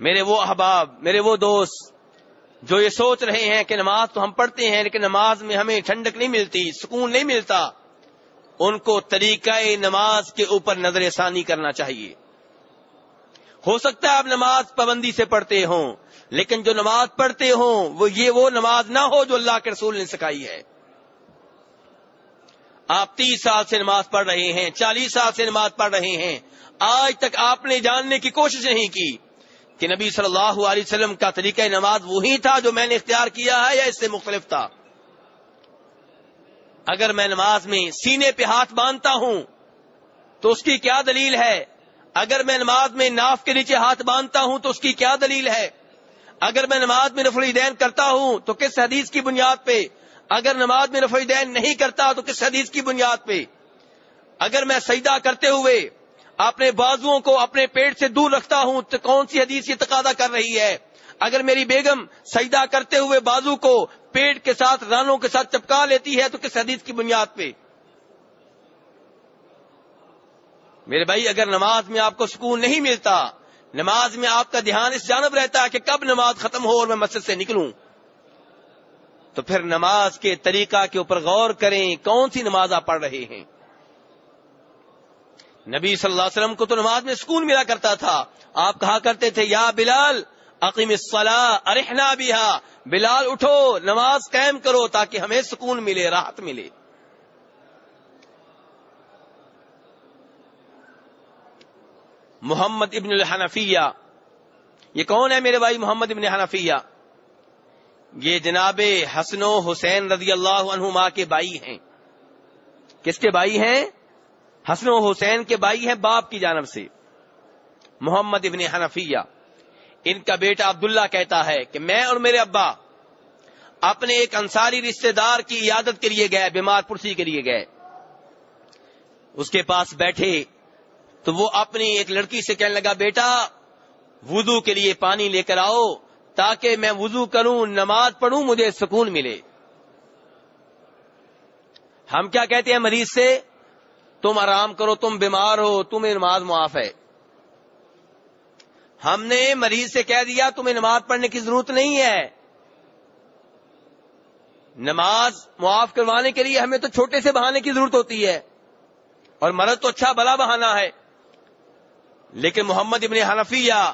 میرے وہ احباب، میرے وہ دوست جو یہ سوچ رہے ہیں کہ نماز تو ہم پڑھتے ہیں لیکن نماز میں ہمیں ٹھنڈک نہیں ملتی، سکون نہیں ملتا، ان کو طریقہ نماز کے اوپر نظر ثانی کرنا چاہیے۔ ہو سکتا ہے آپ نماز پابندی سے پڑھتے ہوں، لیکن جو نماز پڑھتے ہوں، وہ یہ وہ نماز نہ ہو جو اللہ کے رسول نے سکھائی ہے۔ آپ تیس سال سے نماز پڑھ رہے ہیں، چالیس سال سے نماز پڑھ رہے ہیں، آج تک آپ نے جاننے کی کوشش نہیں کی۔ کہ نبی صلی اللہ علیہ وسلم کا طریقہ نماز وہی تھا جو میں نے اختیار کیا ہے یا اس سے مختلف تھا؟ اگر میں نماز میں سینے پہ ہاتھ باندھتا ہوں تو اس کی کیا دلیل ہے؟ اگر میں نماز میں ناف کے نیچے ہاتھ باندھتا ہوں تو اس کی کیا دلیل ہے؟ اگر میں نماز میں نفل دین کرتا ہوں تو کس حدیث کی بنیاد پہ؟ اگر نماز میں نفل دین نہیں کرتا تو کس حدیث کی بنیاد پہ؟ اگر میں سجدہ کرتے ہوئے اپنے بازوؤں کو اپنے پیٹ سے دور رکھتا ہوں، تو کون سی حدیث یہ تقاضا کر رہی ہے؟ اگر میری بیگم سجدہ کرتے ہوئے بازو کو پیٹ کے ساتھ، رانوں کے ساتھ چپکا لیتی ہے، تو کس حدیث کی بنیاد پہ؟ میرے بھائی، اگر نماز میں آپ کو سکون نہیں ملتا، نماز میں آپ کا دھیان اس جانب رہتا ہے کہ کب نماز ختم ہو اور میں مسجد سے نکلوں۔ تو پھر نماز کے طریقہ کے اوپر غور کریں، کون سی نماز آپ پڑھ رہے ہیں؟ نبی صلی اللہ علیہ وسلم کو تو نماز میں سکون ملا کرتا تھا۔ آپ کہا کرتے تھے، یا بلال عقیم الصلاح ارحنا بھی بلال، اٹھو، نماز قائم کرو تاکہ ہمیں سکون ملے، راحت ملے۔ محمد ابن الحنفیہ۔ یہ کون ہے میرے بھائی محمد ابن حنفیہ؟ یہ جناب حسن و حسین رضی اللہ عنہما کے بھائی ہیں۔ کس کے بھائی ہیں؟ حسن و حسین کے بھائی ہیں باپ کی جانب سے۔ محمد ابن حنفیہ، ان کا بیٹا عبداللہ کہتا ہے کہ میں اور میرے ابا اپنے ایک انصاری رشتہ دار کی عیادت کے لیے گئے، بیمار پرسی کے لیے گئے۔ اس کے پاس بیٹھے تو وہ اپنی ایک لڑکی سے کہنے لگا، بیٹا، وضو کے لیے پانی لے کر آؤ تاکہ میں وضو کروں، نماز پڑھوں، مجھے سکون ملے۔ ہم کیا کہتے ہیں مریض سے؟ تم آرام کرو، تم بیمار ہو، تمہیں نماز معاف ہے۔ ہم نے مریض سے کہہ دیا، تمہیں نماز پڑھنے کی ضرورت نہیں ہے۔ نماز معاف کروانے کے لیے ہمیں تو چھوٹے سے بہانے کی ضرورت ہوتی ہے۔ اور مرد تو اچھا بلا بہانا ہے۔ لیکن محمد ابن حنفیہ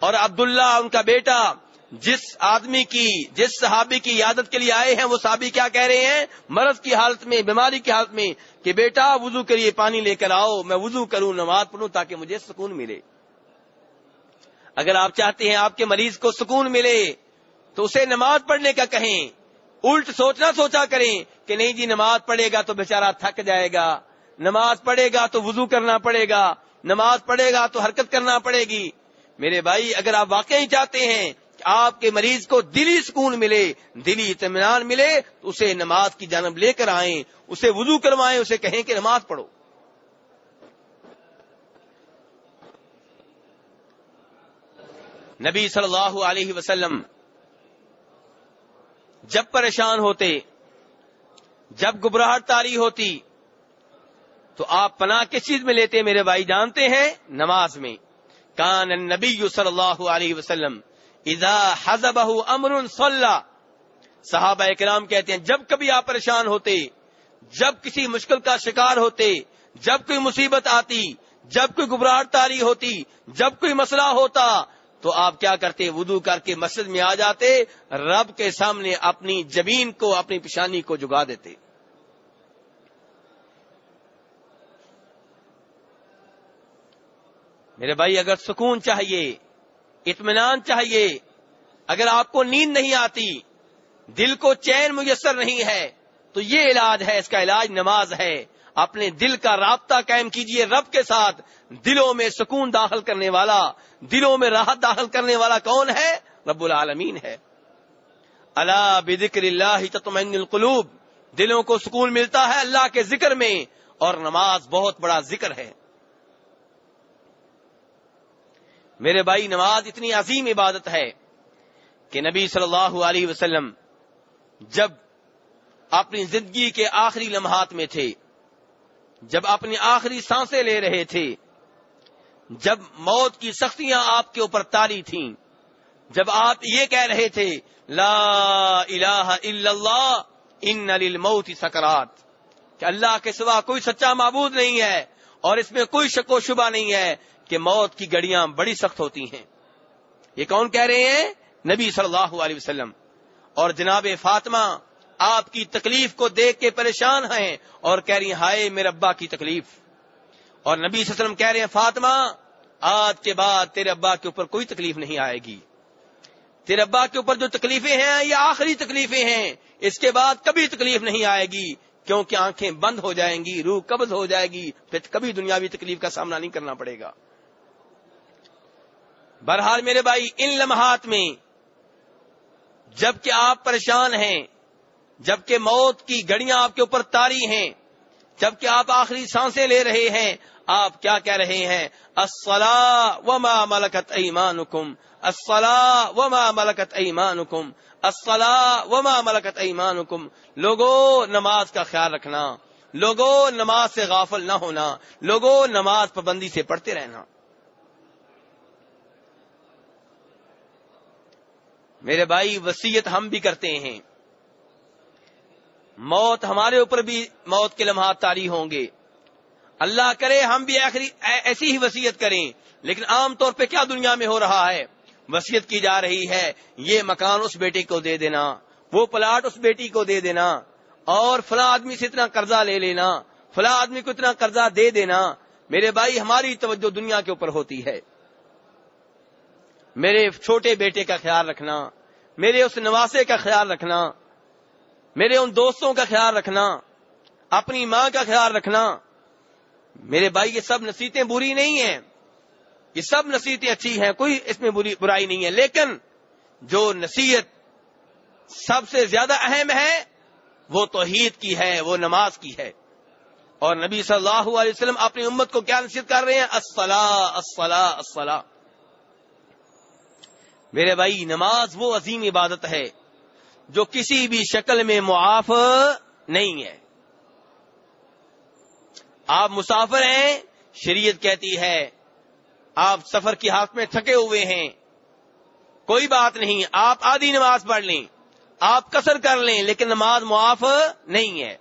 اور عبداللہ، ان کا بیٹا جس آدمی کی، جس صحابی کی عادت کے لیے آئے ہیں، وہ صحابی کیا کہہ رہے ہیں؟ مرض کی حالت میں، بیماری کی حالت میں کہ بیٹا وضو کے لیے پانی لے کر آؤ، میں وضو کروں، نماز پڑھوں تاکہ مجھے سکون ملے۔ اگر آپ چاہتے ہیں آپ کے مریض کو سکون ملے، تو اسے نماز پڑھنے کا کہیں۔ الٹ سوچنا سوچا کریں کہ نہیں جی نماز پڑھے گا تو بیچارہ تھک جائے گا۔ نماز پڑھے گا تو وضو کرنا پڑے گا۔ نماز پڑھے گا تو حرکت کرنا پڑے گی۔ میرے بھائی، اگر آپ واقعی چاہتے ہیں کہ آپ کے مریض کو دلی سکون ملے، دلی اطمینان ملے، تو اسے نماز کی جانب لے کر آئیں، اسے وضو کروائیں، اسے کہیں کہ نماز پڑھو۔ نبی صلی اللہ علیہ وسلم جب پریشان ہوتے، جب گبراہٹ تاری ہوتی، تو آپ پناہ کس چیز میں لیتے؟ میرے بھائی جانتے ہیں، نماز میں۔ کان نبی صلی اللہ علیہ وسلم اذا حزبہ امر صلی صحابہ کرام کہتے ہیں، جب کبھی آپ پریشان ہوتے، جب کسی مشکل کا شکار ہوتے، جب کوئی مصیبت آتی، جب کوئی گبراہٹ تاری ہوتی، جب کوئی مسئلہ ہوتا، تو آپ کیا کرتے، وضو کر کے مسجد میں آ جاتے، رب کے سامنے اپنی جبین کو، اپنی پشانی کو جگا دیتے۔ میرے بھائی، اگر سکون چاہیے اطمینان چاہیے۔ اگر آپ کو نیند نہیں آتی، دل کو چین میسر نہیں ہے، تو یہ علاج ہے، اس کا علاج نماز ہے۔ اپنے دل کا رابطہ قائم کیجیے رب کے ساتھ۔ دلوں میں سکون داخل کرنے والا، دلوں میں راحت داخل کرنے والا کون ہے؟ رب العالمین ہے۔ اللہ بکر اللہ تطمئن القلوب۔ دلوں کو سکون ملتا ہے اللہ کے ذکر میں، اور نماز بہت بڑا ذکر ہے۔ میرے بھائی، نماز اتنی عظیم عبادت ہے کہ نبی صلی اللہ علیہ وسلم جب اپنی زندگی کے آخری لمحات میں تھے، جب اپنی آخری سانسیں لے رہے تھے، جب موت کی سختیاں آپ کے اوپر تاری تھیں، جب آپ یہ کہہ رہے تھے، لا الہ الا اللہ، ان للموت سکرات، کہ اللہ کے سوا کوئی سچا معبود نہیں ہے اور اس میں کوئی شک و شبہ نہیں ہے کہ موت کی گڑیاں بڑی سخت ہوتی ہیں۔ یہ کون کہہ رہے ہیں؟ نبی صلی اللہ علیہ وسلم۔ اور جناب فاطمہ، آپ کی تکلیف کو دیکھ کے پریشان ہیں اور کہہ رہی ہیں، ہائے میرے ابا کی تکلیف۔ اور نبی صلی اللہ علیہ وسلم کہہ رہے ہیں، فاطمہ، آج کے بعد تیرے ابا کے اوپر کوئی تکلیف نہیں آئے گی۔ تیرے ابا کے اوپر جو تکلیفیں ہیں، یہ آخری تکلیفیں ہیں۔ اس کے بعد کبھی تکلیف نہیں آئے گی، کیونکہ آنکھیں بند ہو جائیں گی، روح قبض ہو جائے گی۔ پھر کبھی دنیاوی تکلیف کا سامنا نہیں کرنا پڑے گا۔ بہرحال میرے بھائی، ان لمحات میں جبکہ آپ پریشان ہیں، جبکہ موت کی گڑیاں آپ کے اوپر تاری ہیں، جبکہ آپ آخری سانسیں لے رہے ہیں، آپ کیا کہہ رہے ہیں؟ الصلا وما ملکت ایمانکم الصلا وما ملکت ایمانکم الصلا وما ملکت ایمانکم۔ لوگوں نماز کا خیال رکھنا لوگوں نماز سے غافل نہ ہونا لوگوں نماز پابندی سے پڑھتے رہنا۔ میرے بھائی وسیعت ہم بھی کرتے ہیں۔ موت ہمارے اوپر بھی موت کے لمحات تاری ہوں گے۔ اللہ کرے ہم بھی آخری ایسی ہی وسیعت کریں۔ لیکن عام طور پہ کیا دنیا میں ہو رہا ہے؟ وسیعت کی جا رہی ہے، یہ مکان اس بیٹی کو دے دینا، وہ پلاٹ اس بیٹی کو دے دینا، اور فلاں آدمی سے اتنا قرضہ لے لینا، فلاں آدمی کو اتنا قرضہ دے دینا۔ میرے بھائی، ہماری توجہ دنیا کے اوپر ہوتی ہے۔ میرے چھوٹے بیٹے کا خیال رکھنا، میرے اس نواسے کا خیال رکھنا، میرے ان دوستوں کا خیال رکھنا، اپنی ماں کا خیال رکھنا۔ میرے بھائی، یہ سب نصیحتیں بری نہیں ہیں۔ یہ سب نصیحتیں اچھی ہیں، کوئی اس میں بری، برائی نہیں ہے۔ لیکن جو نصیحت سب سے زیادہ اہم ہے، وہ توحید کی ہے، وہ نماز کی ہے۔ اور نبی صلی اللہ علیہ وسلم اپنی امت کو کیا نصیحت کر رہے ہیں؟ الصلاح الصلاح الصلاح میرے بھائی، نماز وہ عظیم عبادت ہے جو کسی بھی شکل میں معاف نہیں ہے۔ آپ مسافر ہیں، شریعت کہتی ہے، آپ سفر کی ہاتھ میں تھکے ہوئے ہیں۔ کوئی بات نہیں، آپ آدھی نماز پڑھ لیں، آپ کسر کر لیں، لیکن نماز معاف نہیں ہے۔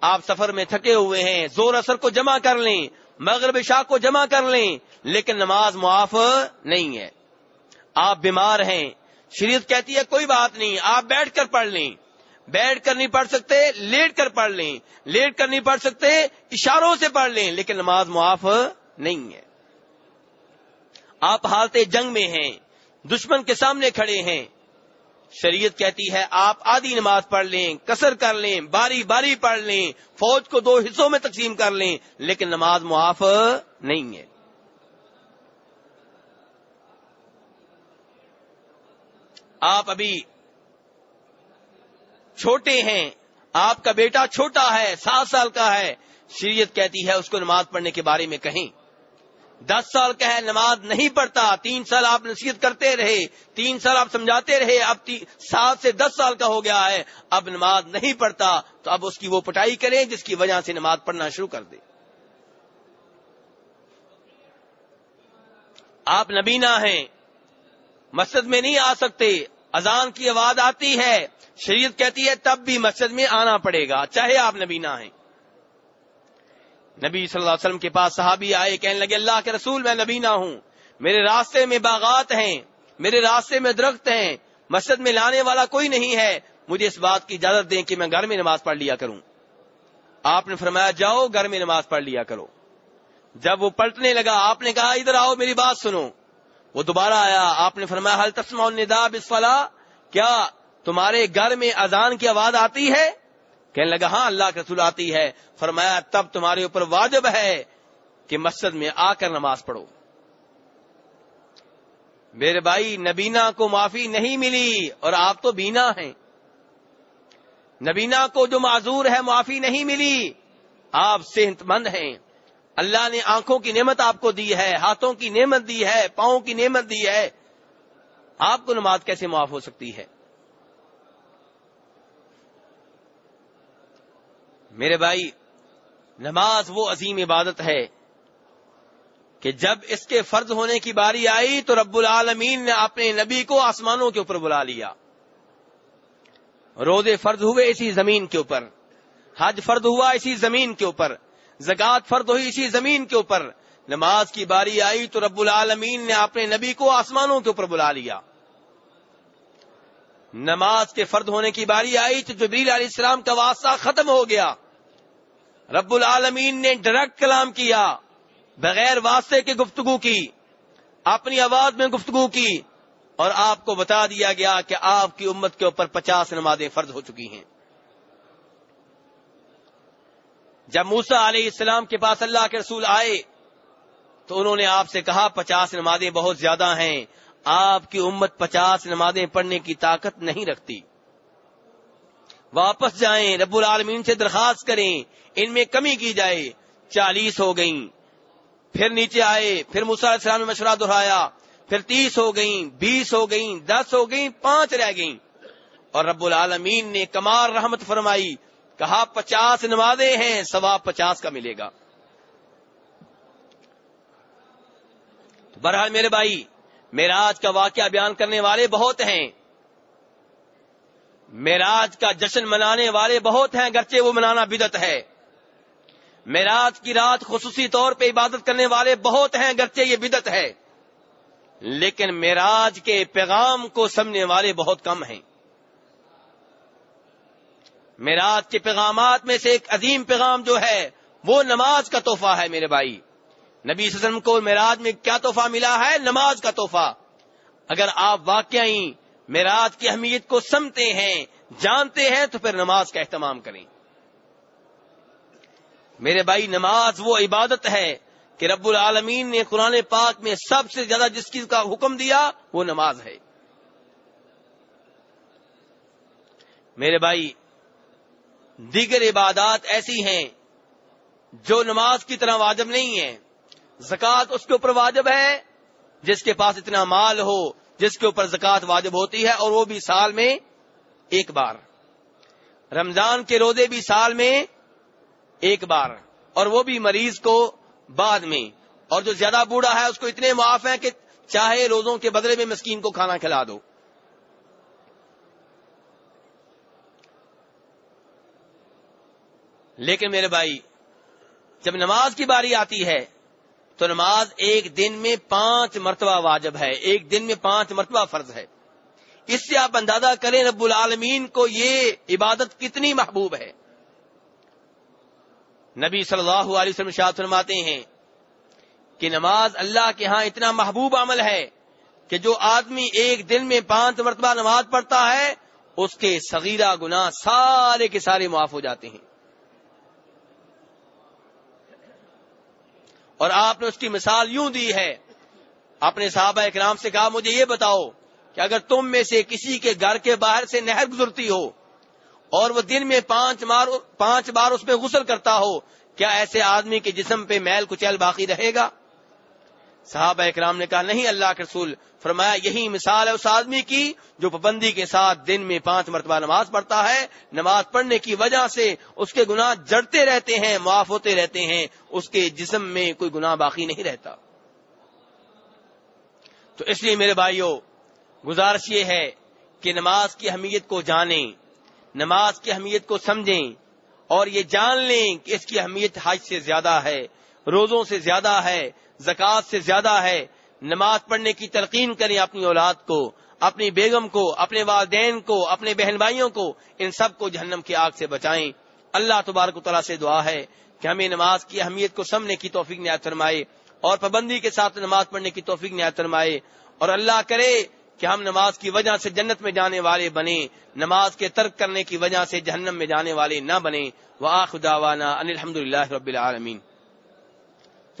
آپ سفر میں تھکے ہوئے ہیں، زور اثر کو جمع کر لیں، مغرب شاہ کو جمع کر لیں، لیکن نماز معاف نہیں ہے۔ آپ بیمار ہیں، شریعت کہتی ہے کوئی بات نہیں، آپ بیٹھ کر پڑھ لیں۔ بیٹھ کر نہیں پڑھ سکتے، لیٹ کر پڑھ لیں۔ لیٹ کر نہیں پڑھ سکتے، اشاروں سے پڑھ لیں، لیکن نماز معاف نہیں ہے۔ آپ حالت جنگ میں ہیں، دشمن کے سامنے کھڑے ہیں۔ شریعت کہتی ہے آپ آدھی نماز پڑھ لیں، کسر کر لیں، باری باری پڑھ لیں، فوج کو دو حصوں میں تقسیم کر لیں، لیکن نماز معاف نہیں ہے۔ آپ ابھی چھوٹے ہیں، آپ کا بیٹا چھوٹا ہے، سات سال کا ہے۔ شریعت کہتی ہے اس کو نماز پڑھنے کے بارے میں کہیں۔ دس سال کا ہے، نماز نہیں پڑھتا۔ تین سال آپ نصیحت کرتے رہے، تین سال آپ سمجھاتے رہے۔ اب سات سے دس سال کا ہو گیا ہے، اب نماز نہیں پڑھتا۔ تو اب اس کی وہ پٹائی کریں جس کی وجہ سے نماز پڑھنا شروع کر دے۔ آپ نبینا ہیں، مسجد میں نہیں آ سکتے۔ اذان کی آواز آتی ہے، شریعت کہتی ہے تب بھی مسجد میں آنا پڑے گا، چاہے آپ نبی نہ ہیں نبی صلی اللہ علیہ وسلم کے پاس صحابی آئے، کہنے لگے، اللہ کے رسول، میں نبی نہ ہوں۔ میرے راستے میں باغات ہیں، میرے راستے میں درخت ہیں، مسجد میں لانے والا کوئی نہیں ہے۔ مجھے اس بات کی اجازت دیں کہ میں گھر میں نماز پڑھ لیا کروں۔ آپ نے فرمایا، جاؤ، گھر میں نماز پڑھ لیا کرو۔ جب وہ پلٹنے لگا، آپ نے کہا، ادھر آؤ، میری بات سنو۔ وہ دوبارہ آیا، آپ نے فرمایا حل تسما الندا بسفلا کیا تمہارے گھر میں اذان کی آواز آتی ہے؟ کہنے لگا ہاں اللہ کے رسول آتی ہے۔ فرمایا، تب تمہارے اوپر واجب ہے کہ مسجد میں آ کر نماز پڑھو۔ میرے بھائی، نبینا کو معافی نہیں ملی اور آپ تو بینا ہیں۔ نبینا کو جو معذور ہے، معافی نہیں ملی۔ آپ صحت مند ہیں۔ اللہ نے آنکھوں کی نعمت آپ کو دی ہے، ہاتھوں کی نعمت دی ہے، پاؤں کی نعمت دی ہے۔ آپ کو نماز کیسے معاف ہو سکتی ہے؟ میرے بھائی، نماز وہ عظیم عبادت ہے کہ جب اس کے فرض ہونے کی باری آئی تو رب العالمین نے اپنے نبی کو آسمانوں کے اوپر بلا لیا۔ روزے فرض ہوئے اسی زمین کے اوپر، حج فرد ہوا اسی زمین کے اوپر۔ زکات فرد ہوئی اسی زمین کے اوپر۔ نماز کی باری آئی تو رب العالمین نے اپنے نبی کو آسمانوں کے اوپر بلا لیا۔ نماز کے فرد ہونے کی باری آئی تو جبریل علیہ السلام کا واسطہ ختم ہو گیا۔ رب العالمین نے ڈائریکٹ کلام کیا، بغیر واسطے کی گفتگو کی، اپنی آواز میں گفتگو کی اور آپ کو بتا دیا گیا کہ آپ کی امت کے اوپر پچاس نمازیں فرض ہو چکی ہیں۔ جب موسا علیہ السلام کے پاس اللہ کے رسول آئے، تو انہوں نے آپ سے کہا، پچاس نمازیں بہت زیادہ ہیں، آپ کی امت پچاس نمازیں پڑھنے کی طاقت نہیں رکھتی۔ واپس جائیں، رب العالمین سے درخواست کریں، ان میں کمی کی جائے۔ چالیس ہو گئیں۔ پھر نیچے آئے، پھر علیہ السلام نے مشورہ دہرایا، پھر تیس ہو گئیں، بیس ہو گئیں، دس ہو گئیں، پانچ رہ گئیں۔ اور رب العالمین نے کمار رحمت فرمائی کہا پچاس نمازیں ہیں سوا پچاس کا ملے گا۔ بہرحال میرے بھائی میراج کا واقعہ بیان کرنے والے بہت ہیں۔ میراج کا جشن منانے والے بہت ہیں گرچہ وہ منانا بدت ہے۔ میراج کی رات خصوصی طور پہ عبادت کرنے والے بہت ہیں گرچہ یہ بدت ہے۔ لیکن میراج کے پیغام کو سمجھنے والے بہت کم ہیں۔ میراج کے پیغامات میں سے ایک عظیم پیغام جو ہے، وہ نماز کا تحفہ ہے میرے بھائی۔ نبی وسلم کو میراج میں کیا تحفہ ملا ہے؟ نماز کا تحفہ۔ اگر آپ واقعی میراج کی اہمیت کو سمتے ہیں، جانتے ہیں، تو پھر نماز کا اہتمام کریں۔ میرے بھائی، نماز وہ عبادت ہے کہ رب العالمین نے قرآن پاک میں سب سے زیادہ جس چیز کا حکم دیا، وہ نماز ہے۔ میرے بھائی دیگر عبادات ایسی ہیں جو نماز کی طرح واجب نہیں ہے زکوٰۃ اس کے اوپر واجب ہے جس کے پاس اتنا مال ہو، جس کے اوپر زکوٰۃ واجب ہوتی ہے اور وہ بھی سال میں ایک بار۔ رمضان کے روزے بھی سال میں ایک بار۔ اور وہ بھی مریض کو بعد میں۔ اور جو زیادہ بوڑھا ہے، اس کو اتنے معاف ہیں کہ چاہے روزوں کے بدلے میں مسکین کو کھانا کھلا دو۔ لیکن میرے بھائی، جب نماز کی باری آتی ہے، تو نماز ایک دن میں پانچ مرتبہ واجب ہے، ایک دن میں پانچ مرتبہ فرض ہے۔ اس سے آپ اندازہ کریں رب العالمین کو یہ عبادت کتنی محبوب ہے۔ نبی صلی اللہ علیہ وسلم شاہ فرماتے ہیں کہ نماز اللہ کے ہاں اتنا محبوب عمل ہے کہ جو آدمی ایک دن میں پانچ مرتبہ نماز پڑھتا ہے، اس کے صغیرہ گناہ سارے کے سارے معاف ہو جاتے ہیں۔ اور آپ نے اس کی مثال یوں دی ہے۔ اپنے صحابہ اکرام سے کہا، مجھے یہ بتاؤ کہ اگر تم میں سے کسی کے گھر کے باہر سے نہر گزرتی ہو اور وہ دن میں پانچ بار پانچ بار اس میں غسل کرتا ہو، کیا ایسے آدمی کے جسم پہ میل کچیل باقی رہے گا؟ صحابہ اکرام نے کہا، نہیں اللہ کے رسول، فرمایا یہی مثال ہے اس آدمی کی جو پابندی کے ساتھ دن میں پانچ مرتبہ نماز پڑھتا ہے۔ نماز پڑھنے کی وجہ سے اس کے گناہ جڑتے رہتے ہیں، معاف ہوتے رہتے ہیں۔ اس کے جسم میں کوئی گناہ باقی نہیں رہتا۔ تو اس لیے میرے بھائیوں گزارش یہ ہے کہ نماز کی اہمیت کو جانیں، نماز کی اہمیت کو سمجھیں اور یہ جان لیں کہ اس کی اہمیت حج سے زیادہ ہے، روزوں سے زیادہ ہے زکوٰۃ سے زیادہ ہے، نماز پڑھنے کی تلقین کریں اپنی اولاد کو، اپنی بیگم کو، اپنے والدین کو، اپنے بہن بھائیوں کو، ان سب کو جہنم کی آگ سے بچائیں۔ اللہ تبارک و تعالیٰ سے دعا ہے کہ ہمیں نماز کی اہمیت کو سمجھنے کی توفیق نیا فرمائے اور پابندی کے ساتھ نماز پڑھنے کی توفیق نیا فرمائے اور اللہ کرے کہ ہم نماز کی وجہ سے جنت میں جانے والے بنے نماز کے ترک کرنے کی وجہ سے جہنم میں جانے والے نہ بنے وہ خدا ان الحمد رب العالمین۔